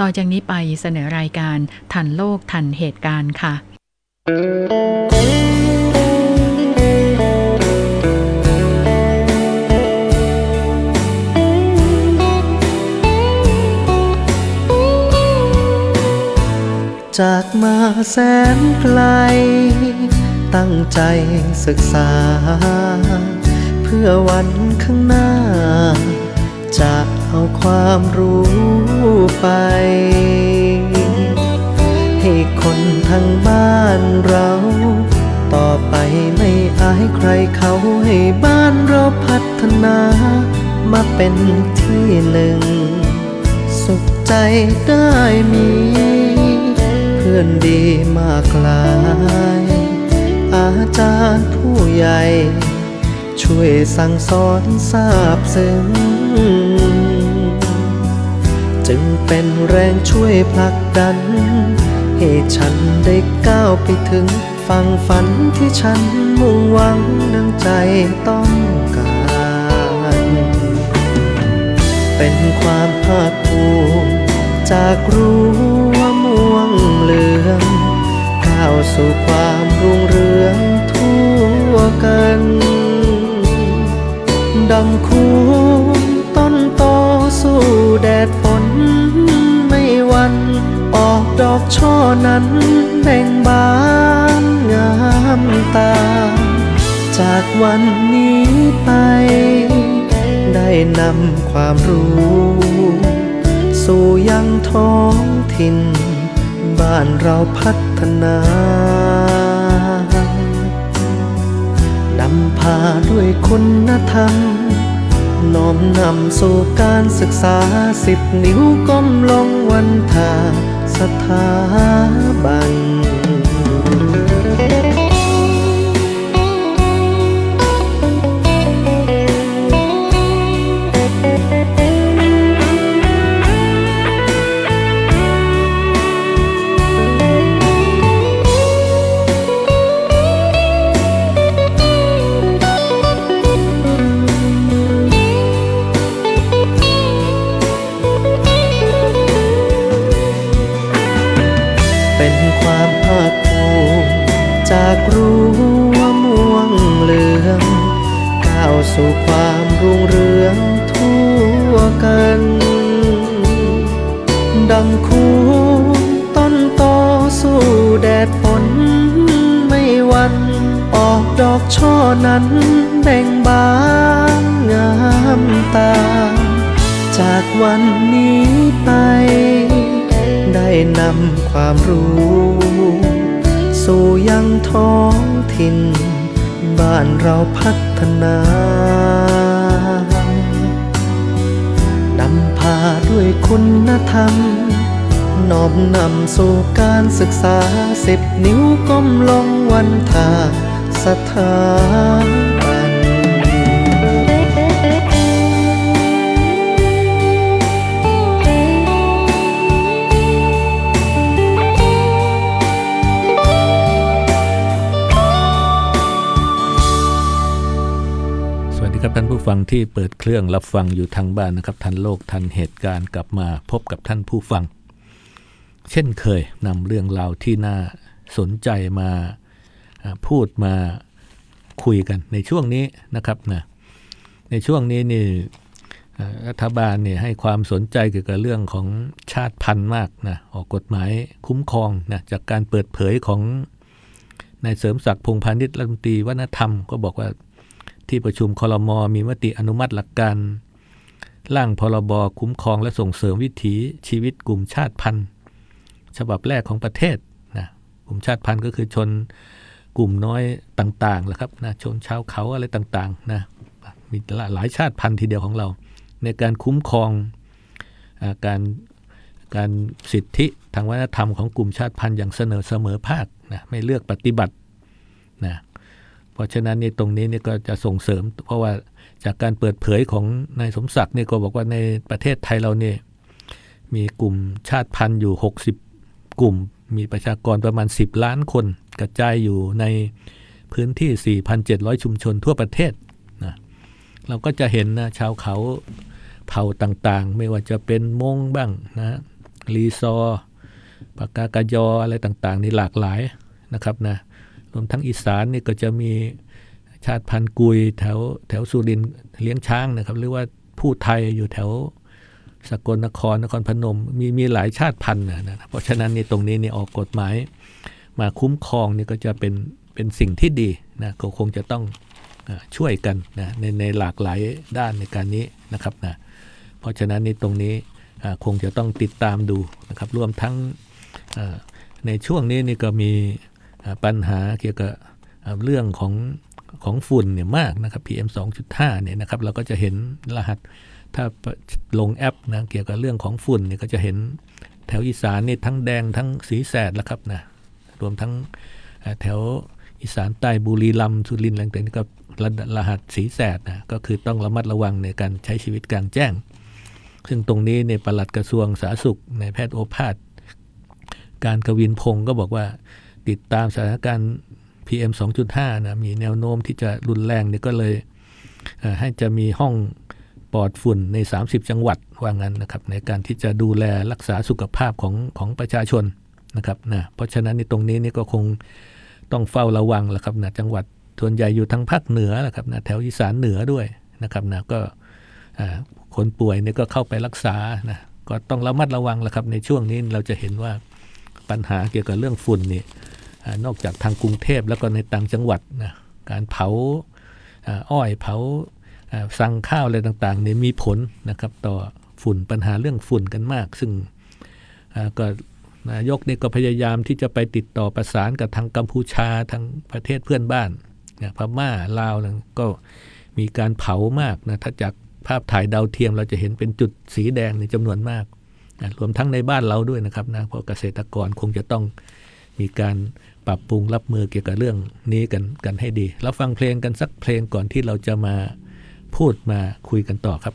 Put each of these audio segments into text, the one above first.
ต่อจากนี้ไปเสนอรายการทันโลกทันเหตุการณ์ค่ะ จากมาแสนไกล ตั้งใจศึกษา เพื่อวันข้างหน้าจะ เอาความรู้ไป ให้คนทางบ้านเรา ต่อไปไม่อายใครเขาให้บ้านเราพัฒนา มาเป็นที่หนึ่ง สุขใจได้มี เพื่อนดีมากลาย อาจารย์ผู้ใหญ่ ช่วยสั่งสอนทราบซึ้ง จึงเป็นแรงช่วยผลักดัน ให้ฉันได้ก้าวไปถึงฝั่งฝันที่ฉันมุ่งหวังดังใจต้องการ เป็นความภาคภูมิจากรั้ว่าม่วงเหลือง ก้าวสู่ความรุ่งเรืองทั่วกัน นั้นแบ่งบานงามตา จากวันนี้ไป ได้นำความรู้ สู่ยังท้องถิ่น บ้านเราพัฒนานำพาด้วยคุณธรรม น้อมนำสู่การศึกษาสิบนิ้วก้มลงวันทา ស្ថាប័ន ดังคูต้นโตสู้แดดฝนไม่วัน ออกดอกช่อนั้นแบ่งบานงามตา จากวันนี้ไป ได้นำความรู้ สู่ยังท้องถิ่น บ้านเราพัฒนา ด้วยคุณธรรมน้อมนำสู่การศึกษาสิบนิ้วก้มลงวันทาสถาบัน ฟังที่เปิดเครื่องรับฟังอยู่ทางบ้านนะครับ ทันโลกทันเหตุการณ์กลับมาพบกับท่านผู้ฟัง เช่นเคยนำเรื่องราวที่น่าสนใจมาพูดมาคุยกันในช่วงนี้นะครับนะในช่วงนี้นี่รัฐบาลเนี่ยให้ความสนใจเกี่ยวกับเรื่องของชาติพันธุ์มากนะออกกฎหมายคุ้มครองนะจากการเปิดเผยของนายเสริมศักดิ์พงพาณิชย์รัฐมนตรีวัฒนธรรม ก็บอกว่า ที่ประชุมคลมมีมติอนุมัติหลักการ ร่างพรบคุ้มครองและส่งเสริมวิถีชีวิตกลุ่มชาติพันธุ์ ฉบับแรกของประเทศนะกลุ่มชาติพันธุ์ก็คือชนกลุ่มน้อยต่างๆแหละครับนะชนชาวเขาอะไรต่างๆนะมีหลายชาติพันธุ์ทีเดียวของเรา ในการคุ้มครองอการการสิทธิทางวัฒนธรรมของกลุ่มชาติพันธุ์อย่างเสนอเสมอภาคนะไม่เลือกปฏิบัตินะ ราะฉะนั้นในตรงนี้เนี่ยก็จะส่งเสริม เพราะว่าจากการเปิดเผยของนายสมศักดิ์เนี่ยก็บอกว่าในประเทศไทยเราเนี่ยมีกลุ่มชาติพันธุ์อยู่ 60 กลุ่ม มีประชากรประมาณ 10 ล้านคน กระจายอยู่ในพื้นที่ 4,700 ชุมชนทั่วประเทศนะเราก็จะเห็นนะชาวเขาเผ่าต่างๆ ไม่ว่าจะเป็นมงบ้างนะรีซอปากกากายออะไรต่างๆ นี่หลากหลายนะครับนะ รวมทั้งอีสานนี่ก็จะมีชาติพันธุ์กุยแถวแถวสุรินเลี้ยงช้างนะครับ หรือว่าผู้ไทยอยู่แถวสกลนครนครพนม มีมีหลายชาติพันธุ์นะนะเพราะฉะนั้นในตรงนี้เนี่ยออกกฎหมายมาคุ้มครองนี่ก็จะเป็นเป็นสิ่งที่ดีนะก็คงจะต้องช่วยกันนะในในหลากหลายด้านในการนี้นะครับนะเพราะฉะนั้นในตรงนี้คงจะต้องติดตามดูนะครับรวมทั้งในช่วงนี้นี่ก็มี ปัญหาเกี่ยวกับเรื่องของของฝุ่นเนี่ยมากนะครับ PM 2.5เนี่ยนะครับเราก็จะเห็นรหัสถ้าลงแอปนะเกี่ยวกับเรื่องของฝุ่นเนี่ยก็จะเห็นแถวอีสานนี่ทั้งแดงทั้งสีแสดแล้วครับนะรวมทั้งแถวอีสานใต้บุรีรัมย์สุรินทร์อะไรต่างๆนี่ก็รรหัสสีแสดนะก็คือต้องระมัดระวังในการใช้ชีวิตกลางแจ้ง ซึ่งตรงนี้ในยปลัดกระทรวงสาธารณสุขในแพทย์โอภาสการกวินพงศ์ก็บอกว่า ติดตามสถานการณ์ PM 2.5นะมีแนวโน้มที่จะรุนแรงเนี่ยก็เลยให้จะมีห้องปลอดฝุ่นใน 30 จังหวัดว่างั้นนะครับในการที่จะดูแลรักษาสุขภาพของของประชาชนนะครับนะเพราะฉะนั้นในตรงนี้นี่ก็คงต้องเฝ้าระวังแหละครับนะจังหวัดส่วนใหญ่อยู่ทางภาคเหนือแหละครับนะแถวอีสานเหนือด้วยนะครับนะก็คนป่วยเนี่ยก็เข้าไปรักษานะก็ต้องระมัดระวังแหละครับในช่วงนี้เราจะเห็นว่าปัญหาเกี่ยวกับเรื่องฝุ่นนี่ นอกจากทางกรุงเทพแล้วก็ในต่างจังหวัดนะการเผาอ้อยเผาสั่งข้าวอะไรต่างๆเนี่ยมีผลนะครับต่อฝุ่นปัญหาเรื่องฝุ่นกันมาก ซึ่งก็นายกเนี่ยก็พยายามที่จะไปติดต่อประสานกับทางกัมพูชาทางประเทศเพื่อนบ้านนะพม่าลาวนะก็มีการเผามากนะถ้าจากภาพถ่ายดาวเทียมเราจะเห็นเป็นจุดสีแดงในจำนวนมากนะรวมทั้งในบ้านเราด้วยนะครับนะเพราะเกษตรกรคงจะต้องมีการ ปรับปรุงรับมือเกี่ยวกับเรื่องนี้กันกันให้ดี แล้วฟังเพลงกันสักเพลงก่อนที่เราจะมาพูดมาคุยกันต่อครับ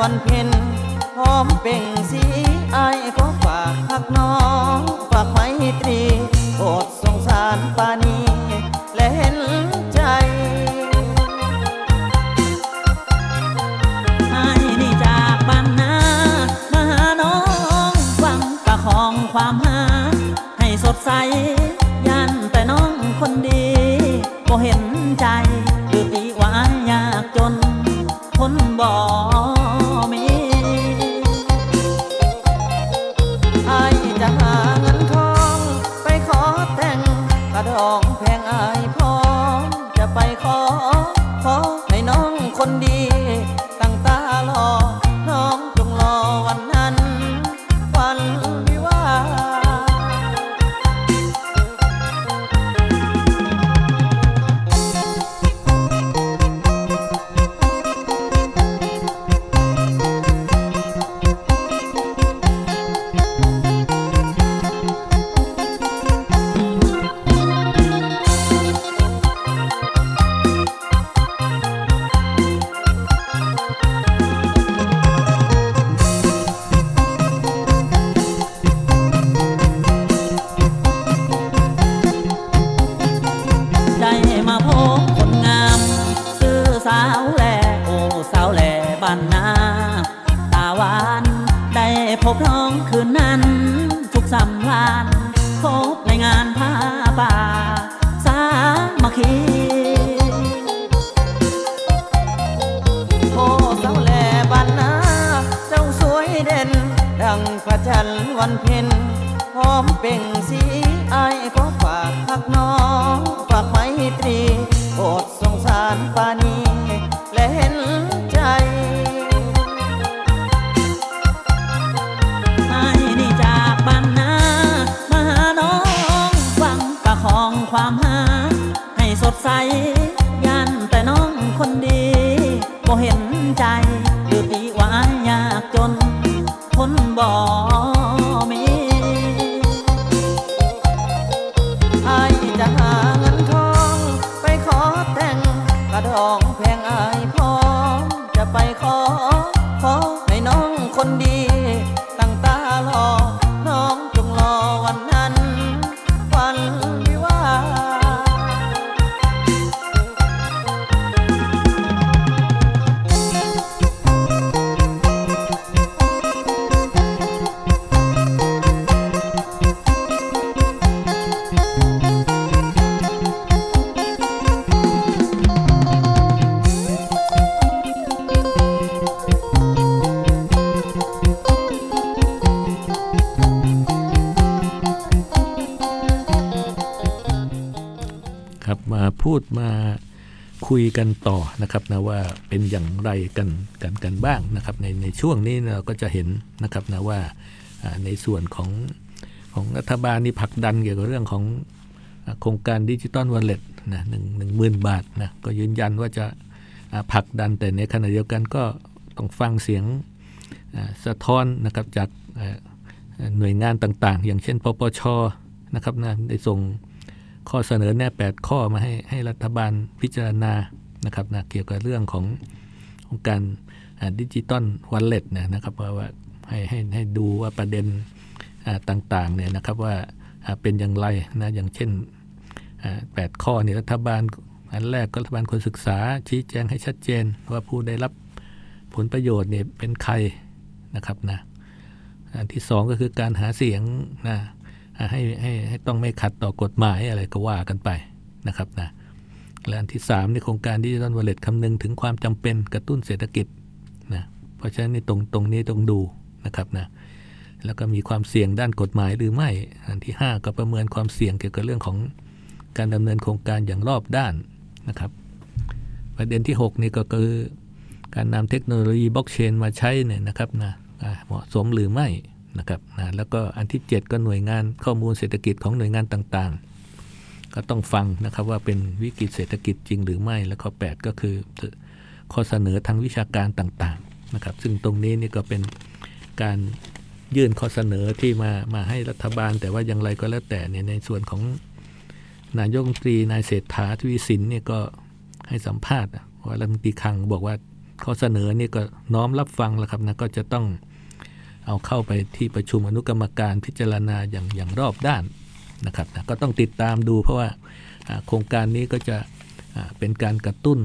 วันเพ็ญหอมเป่งสีอายก็ฝากหักน้อง ฝากไมตรีโปรดสงสารปานี โปรดสงสารปานีและเห็นใจไอ้นี่จากบ้านนามาหาน้องฟังประคองความหา ให้สดใสยันแต่น้องคนดีบ่เห็น ดมาคุยกันต่อนะครับนะว่าเป็นอย่างไรกันกันกันบ้างนะครับในในช่วงนี้เราก็จะเห็นนะครับนะว่าในส่วนของของรัฐบาลนี่ผลักดันเกี่ยวกับเรื่องของโครงการดิจิตอลวอลเล็ตนะหนึ่งหนึ่งหมื่นบาทนะก็ยืนยันว่าจะผลักดันแต่ในขณะเดียวกันก็ต้องฟังเสียงสะท้อนนะครับจากหน่วยงานต่างๆ อย่างเช่น ปปชนะครับนะได้ส่ง ข้อเสนอแนะ8ข้อมาให้ให้รัฐบาลพิจารณานะครับนะเกี่ยวกับเรื่องของของการดิจิตอลวันเล็ตเนี่ยนะครับว่าให้ให้ให้ดูว่าประเด็นต่างๆเนี่ยนะครับว่าเป็นอย่างไรนะอย่างเช่นอ่าแปดข้อนี่รัฐบาลอันแรกก็รัฐบาลควรศึกษา ชี้แจงให้ชัดเจน ว่าผู้ได้รับผลประโยชน์เนี่ยเป็นใครนะครับนะอันที่สองก็คือการหาเสียงนะ ให้ให้ให้ต้องไม่ขัดต่อกฎหมายอะไรก็ว่ากันไปนะครับนะและอันที่สามในโครงการดิจิทัลวอลเล็ตคำนึงถึงความจำเป็นกระตุ้นเศรษฐกิจนะเพราะฉะนั้นในตรงตรงนี้ต้องดูนะครับนะแล้วก็มีความเสี่ยงด้านกฎหมายหรือไม่ อันที่ห้าก็ประเมินความเสี่ยงเกี่ยวกับเรื่องของการดำเนินโครงการอย่างรอบด้านนะครับ ประเด็นที่ 6 นี่ก็คือการนำเทคโนโลยีบล็อกเชนมาใช้เนี่ยนะครับนะเหมาะสมหรือไม่ นะครับนะแล้วก็อันที่ 7 ก็หน่วยงานข้อมูลเศรษฐกิจของหน่วยงานต่างๆ ก็ต้องฟังนะครับว่าเป็นวิกฤตเศรษฐกิจจริงหรือไม่ แล้วข้อ 8 ก็คือข้อเสนอทางวิชาการต่างๆนะครับ ซึ่งตรงนี้นี่ก็เป็นการยื่นข้อเสนอที่มามาให้รัฐบาล แต่ว่าอย่างไรก็แล้วแต่เนี่ยในส่วนของนายกรัฐมนตรีนายเศรษฐาทวีสินเนี่ยก็ให้สัมภาษณ์ว่ารัฐมนตรีคลังบอกว่าข้อเสนอเนี่ยก็น้อมรับฟังแล้วครับนะก็จะต้อง เอาเข้าไปที่ประชุมอนุกรรมการพิจารณาอย่างอย่างรอบด้านนะครับนะก็ต้องติดตามดูเพราะว่าโครงการนี้ก็จะเป็นการกระตุ้น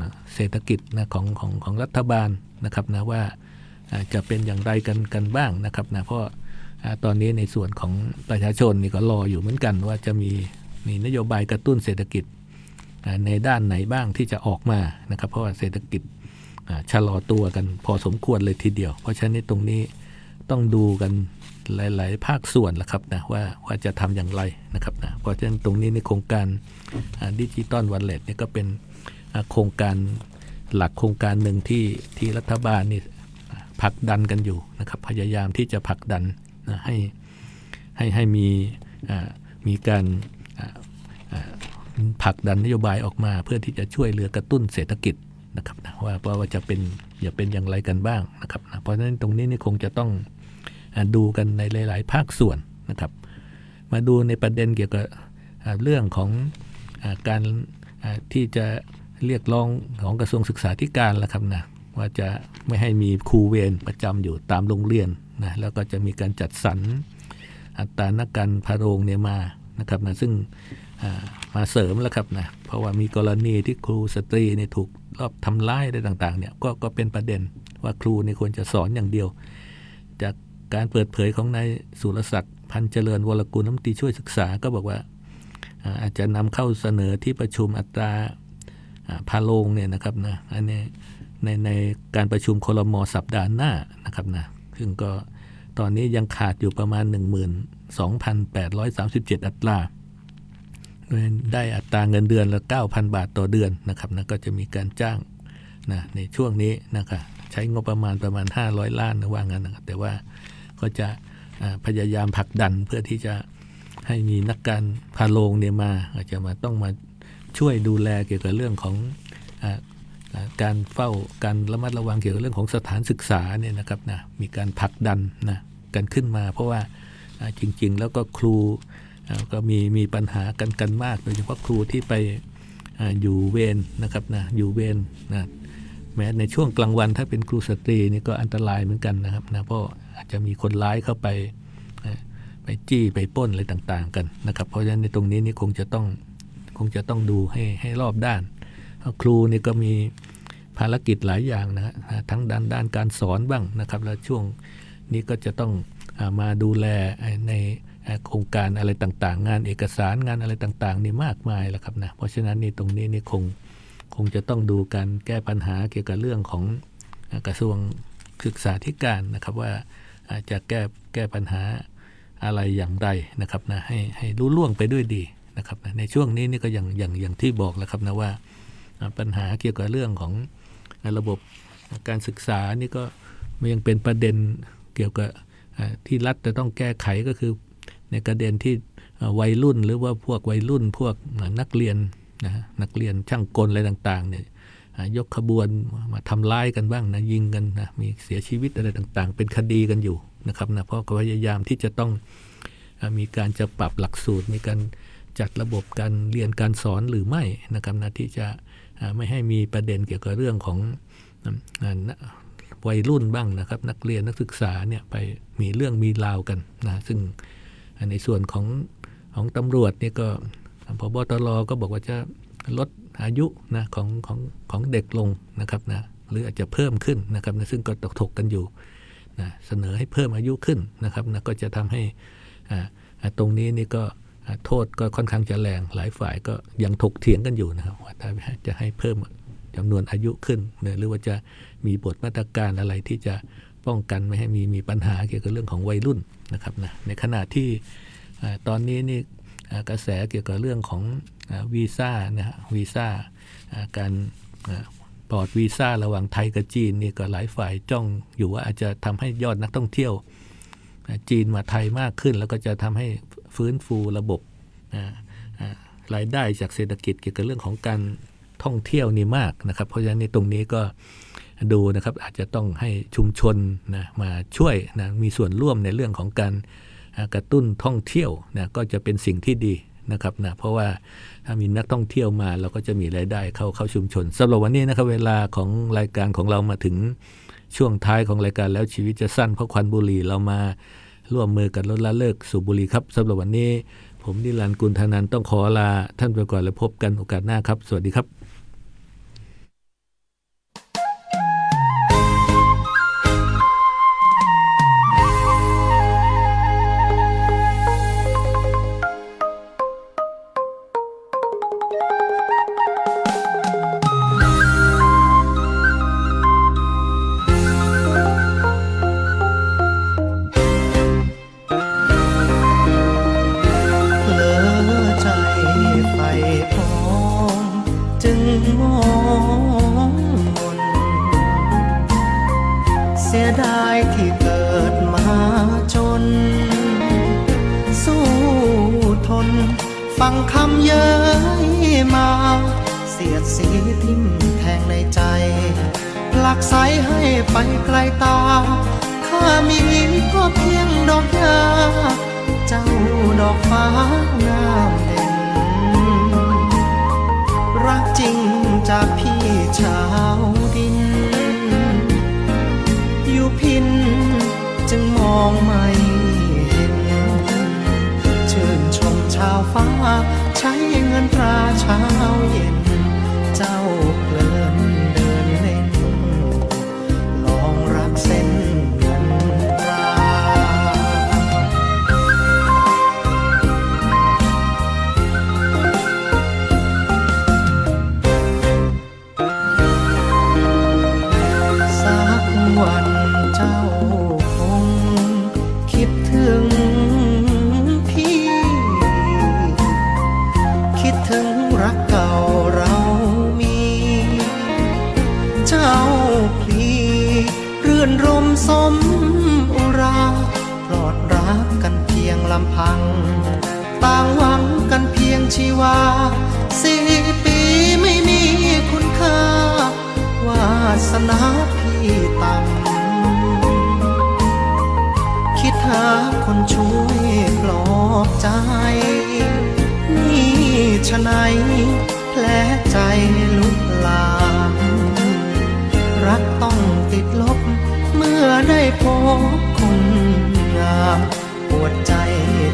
นะเศรษฐกิจนะของของของรัฐบาลนะครับนะว่าจะเป็นอย่างไรกันกันบ้างนะครับนะเพราะตอนนี้ในส่วนของประชาชนนี่ก็รออยู่เหมือนกันว่าจะมีมีนโยบายกระตุ้นเศรษฐกิจในด้านไหนบ้างที่จะออกมานะครับ เพราะว่าเศรษฐกิจชะลอตัวกันพอสมควรเลยทีเดียว เพราะฉะนั้นตรงนี้ ต้องดูกันหลาย ๆ ภาคส่วนละครับนะว่าว่าจะทำอย่างไรนะครับนะเพราะฉะนั้นตรงนี้ในโครงการดิจิตอลวันเล็ตนี่ยก็เป็นโครงการหลักโครงการหนึ่งที่ที่รัฐบาลนี่ผลักดันกันอยู่นะครับ พยายามที่จะผลักดันนะให้ให้ให้มีมีการผลักดันนโยบายออกมา เพื่อที่จะช่วยเหลือกระตุ้นเศรษฐกิจนะครับนะว่าว่าว่าจะเป็นจะเป็นอย่างไรกันบ้างนะครับนะเพราะฉะนั้นตรงนี้นี่คงจะต้อง ดูกันในหลาย ๆ ภาคส่วนนะครับ มาดูในประเด็นเกี่ยวกับเรื่องของอการที่จะเรียกร้องของกระทรวงศึกษาธิการแล้วครับนะว่าจะไม่ให้มีครูเวรประจำอยู่ตามโรงเรียนนะแล้วก็จะมีการจัดสรรอัตรานักการพาโรงเนี่ยมานะครับนะซึ่งมาเสริมแล้วครับนะเพราะว่ามีกรณีที่ครูสตรีเนี่ยถูกรอบทำร้ายอะไรต่างๆเนี่ยก็ก็เป็นประเด็นว่าครูเนี่ยควรจะสอนอย่างเดียว จาก การเปิดเผยของนายสุรศักดิ์พันเจริญวรกุลน้ำตรีช่วยศึกษาก็บอกว่าอาจจะนำเข้าเสนอที่ประชุมอัตราอ่าพาโรงเนี่ยนะครับนะอันนี้ในในการประชุมคลมสัปดาห์หน้านะครับนะซึ่งก็ตอนนี้ยังขาดอยู่ประมาณ 12,837 อัตรา ได้อัตราเงินเดือนละ 9,000 บาทต่อเดือนนะครับนะก็จะมีการจ้างนะในช่วงนี้นะครับใช้งบประมาณประมาณ 500 ล้านนะว่างั้นนะครับแต่ว่า ก็จะพยายามผลักดันเพื่อที่จะให้มีนักการพาโรงเนี่ยมา อาจจะมาต้องมาช่วยดูแลเกี่ยวกับเรื่องของอการเฝ้าการระมัดระวังเกี่ยวกับเรื่องของสถานศึกษาเนี่ยนะครับนะมีการผลักดันนะกันขึ้นมา เพราะว่าจริง ๆ แล้วก็ครูก็มีมีปัญหากันกันมาก โดยเฉพาะครูที่ไปออยู่เวรนะครับนะอยู่เวรนะแม้ในช่วงกลางวันถ้าเป็นครูสตรีนี่ก็อันตรายเหมือนกันนะครับนะเพราะ อาจจะมีคนร้ายเข้าไปไปจี้ไปป้นอะไรต่างๆกันนะครับ เพราะฉะนั้นในตรงนี้นี่คงจะต้องคงจะต้องดูให้ให้รอบด้าน ครูนี่ก็มีภารกิจหลายอย่างนะฮะทั้งด้านด้านการสอนบ้างนะครับ แล้วช่วงนี้ก็จะต้องมาดูแลในโครงการอะไรต่างๆ งานเอกสารงานอะไรต่างๆ นี่มากมายแล้วครับนะเพราะฉะนั้นนี่ตรงนี้นี่คงคงจะต้องดูการแก้ปัญหาเกี่ยวกับเรื่องของกระทรวงศึกษาธิการนะครับว่า จะแก้แก้ปัญหาอะไรอย่างไรนะครับนะให้ให้รู้ล่วงไปด้วยดีนะครับนะในช่วงนี้นี่ก็อย่างอย่างอย่างที่บอกแล้วครับนะว่าปัญหาเกี่ยวกับเรื่องของระบบการศึกษานี่ก็ยังเป็นประเด็นเกี่ยวกับที่รัฐจะต้องแก้ไขก็คือในประเด็นที่วัยรุ่นหรือว่าพวกวัยรุ่นพวกนักเรียนนะนักเรียนช่างกลอะไรต่างๆเนี่ย ยกขบวนมาทำร้ายกันบ้างนะยิงกันนะมีเสียชีวิตอะไรต่างๆ เป็นคดีกันอยู่นะครับนะเพราะพยายามที่จะต้องมีการจะปรับหลักสูตร มีการจัดระบบการเรียนการสอนหรือไม่นะครับนะที่จะไม่ให้มีประเด็นเกี่ยวกับเรื่องของวัยรุ่นบ้างนะครับ นักเรียนนักศึกษาเนี่ยไปมีเรื่องมีราวกันนะซึ่งในส่วนของของตำรวจเนี่ยก็พบตรก็บอกว่าจะ ลดอายุนะของของของเด็กลงนะครับนะหรืออาจจะเพิ่มขึ้นนะครับนะซึ่งก็ตกถกกันอยู่นะเสนอให้เพิ่มอายุขึ้นนะครับนะก็จะทำให้ตรงนี้นี่ก็โทษก็ค่อนข้างจะแรงหลายฝ่ายก็ยังถกเถียงกันอยู่นะครับว่าจะให้เพิ่มจำนวนอายุขึ้นหรือว่าจะมีบทมาตรการอะไรที่จะป้องกันไม่ให้มีมีปัญหาเกี่ยวกับเรื่องของวัยรุ่นนะครับนะในขณะที่ตอนนี้นี่ กระแสเกี่ยวกับเรื่องของวีซ่านะฮะวีซ่าการปลอดวีซ่าระหว่างไทยกับจีนนี่ก็หลายฝ่ายจ้องอยู่ว่าอาจจะทำให้ยอดนักท่องเที่ยว จีนมาไทยมากขึ้น แล้วก็จะทำให้ฟื้นฟูระบบรายได้จากเศรษฐกิจเกี่ยวกับเรื่องของการท่องเที่ยวนี่มากนะครับ เพราะฉะนั้นในตรงนี้ก็ดูนะครับอาจจะต้องให้ชุมชนนะมาช่วยนะมีส่วนร่วมในเรื่องของการ กระตุ้นท่องเที่ยวนะก็จะเป็นสิ่งที่ดีนะครับนะเพราะว่าถ้ามีนักท่องเที่ยวมา เราก็จะมีรายได้เข้าเข้าชุมชนสำหรับวันนี้นะครับเวลาของรายการของเรามาถึงช่วงท้ายของรายการแล้วชีวิตจะสั้นเพราะควันบุหรี่เรามาร่วมมือกันลดละเลิกสูบบุหรี่ครับสำหรับวันนี้ ผมนิรันดร์กุลธนันต้องขอลาท่านไปก่อนแล้วพบกันโอกาสหน้าครับ สวัสดีครับ น ฟังคำเย้ยมา เสียดสีทิ่มแทงในใจ หลักสายให้ไปไกลตา ข้ามีก็เพียงดอกยา เจ้าดอกฟ้างามเด่น รักจริงจากพี่ชาวดิน อยู่พินจึงมองไม่ ชาวฟ้า ใช้เงินตราเช้าเย็น เจ้า สนาพี่ต่ำคิดหาคนช่วยปลอบใจ นี่ชะไหนแผลใจลุกลามรักต้องติดลบเมื่อได้พบคนงามปวดใจ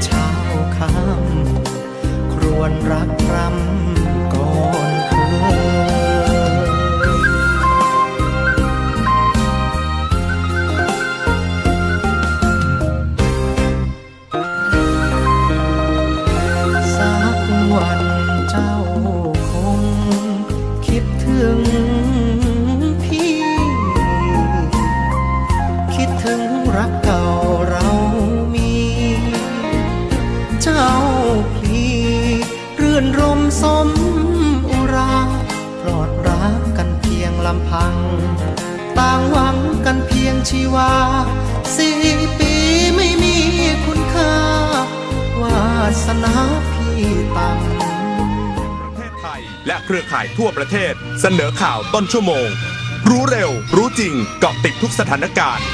เช้าค่ำครวนรักรำก่อน เครือข่ายทั่วประเทศ เสนอข่าวต้นชั่วโมง รู้เร็ว รู้จริงเกาะติดทุกสถานการณ์